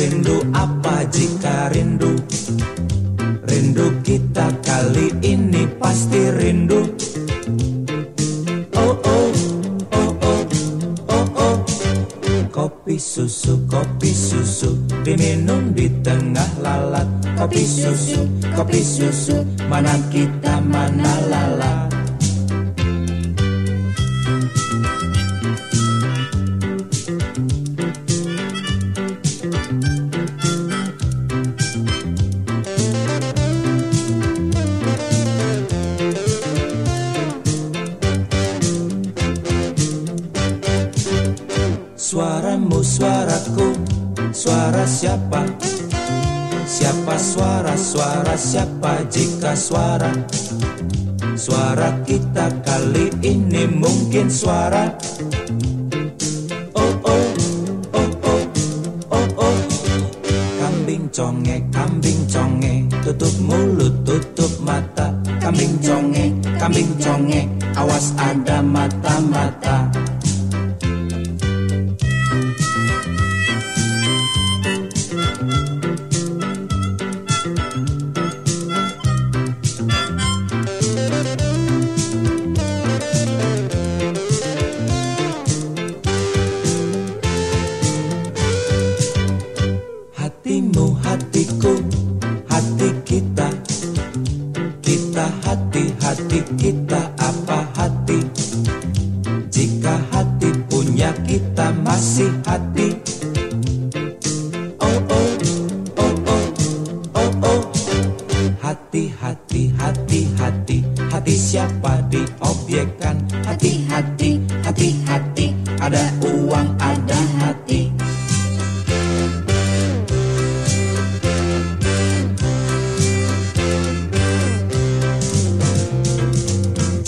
rindu apa jika rindu? Rindu kita kali ini pasti rindu. Oh oh, oh oh, oh oh. Kopi susu, kopi susu Diminum di tengah lalat. Kopi susu, kopi susu Mana kita mana lalat? Suaramu suaraku. Suara siapa? Siapa suara? Suara siapa jika suara? Suara kita kali ini mungkin suara. Oh oh Oh oh Oh oh. Kambing conge Kambing conge. Tutup mulut Tutup mata. Kambing conge Kambing conge. Awas ada mata-mata hati kita Apa hati? Jika hati punya kita Masih hati. Oh oh Oh oh Oh oh. Hati hati hati hati. Hati siapa diobyekan Hati hati hati hati. Ada uang ada hati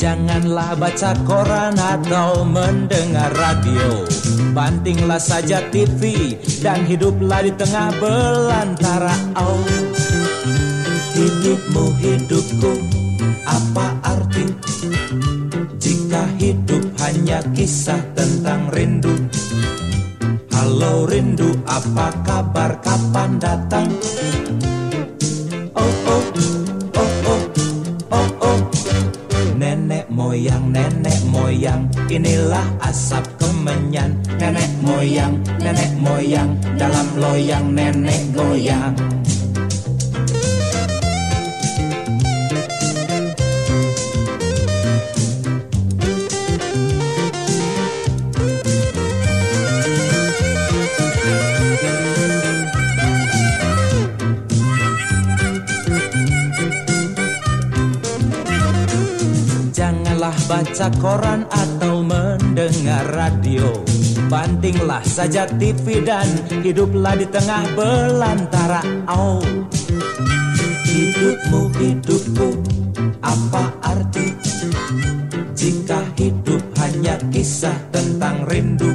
Janganlah baca koran atau mendengar radio. Bantinglah saja TV dan hiduplah di tengah belantara oh. Hidupmu hidupku apa arti? Jika hidup hanya kisah tentang rindu. Halo rindu apa kabar? Kapan datang Inilah asap kemenyan. Nenek moyang, nenek moyang. Dalam loyang nenek goyang Baca koran atau mendengar radio Bantinglah saja TV dan hiduplah di tengah belantara. Oh Hidupmu hidupku apa arti? Jika hidup hanya kisah tentang rindu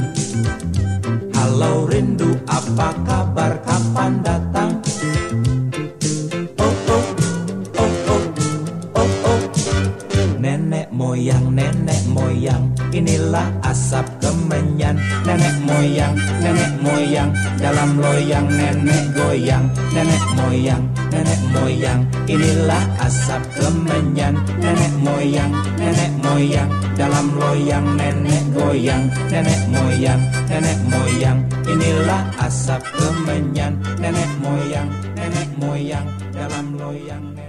Halo rindu apa kabar? Kapan datang Asap kemenyan. Nenek moyang, nenek moyang. Dalam loyang nenek goyang. Nenek moyang, nenek moyang. Inilah asap kemenyan. Nenek moyang, nenek moyang. Dalam loyang nenek goyang. Nenek moyang, nenek moyang. Inilah asap kemenyan. Nenek moyang, nenek moyang. Dalam loyang nenek